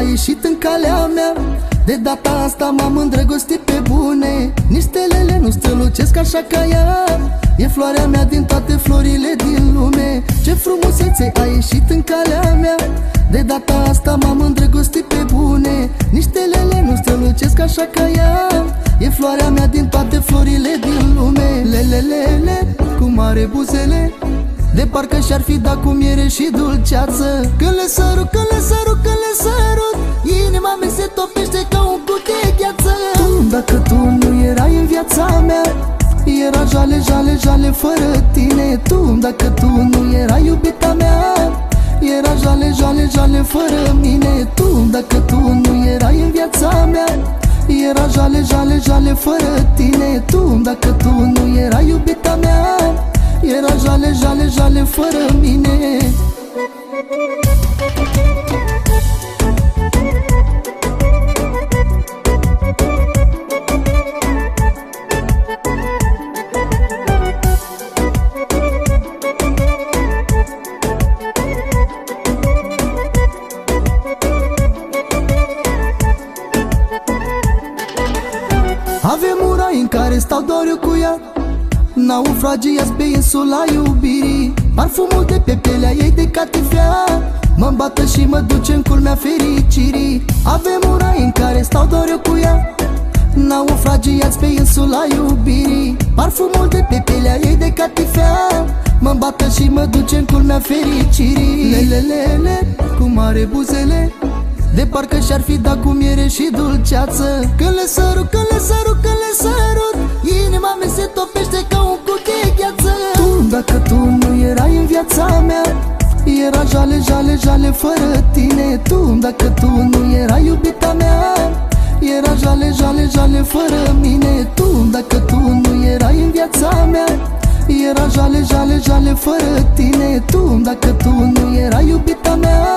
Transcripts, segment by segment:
ieșit în calea mea. De data asta m-am îndrăgostit pe bune. Nici stelele nu strălucesc așa ca ea. E floarea mea din toate florile din lume. Ce frumusețe a ieșit în calea mea. De data asta m-am îndrăgostit pe bune. Nici stelele nu strălucesc așa ca ea. E floarea mea din toate florile din lume. Lelelele, cu mare buzele. De parcă și-ar fi dat cu miere și dulceață Când le sărut, când le sărut, când le sărut jale, jale, jale fără tine. Tu, dacă tu nu erai iubita mea Era jale, jale, jale fără mine. Tu, dacă tu nu erai în viața mea era jale, jale, jale fără tine. Tu, dacă tu nu erai iubita mea era jale, jale, jale fără mine Avem un rai în care stau doar eu cu ea. Naufragia pe insula iubirii. Parfumul de pe pielea ei de catifea. Mă bată și mă duce în culmea fericirii. Avem un rai în care stau doar eu cu ea. Naufragiați pe insula iubirii. Parfumul de pe pielea ei de catifea. Mă bată și mă duce în culmea fericirii. Lelelele, cu mare buzele. De parcă și-ar fi dat cu miere și dulceață. Când le sărut, când dacă tu nu erai în viața mea. Era jale, jale, jale fără tine. Tu, dacă tu nu erai iubita mea. Era jale, jale, jale fără mine. Tu, dacă tu nu erai în viața mea. Era jale, jale, jale fără tine. Tu, dacă tu nu erai iubita mea.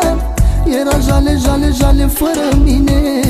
Era jale, jale, jale fără mine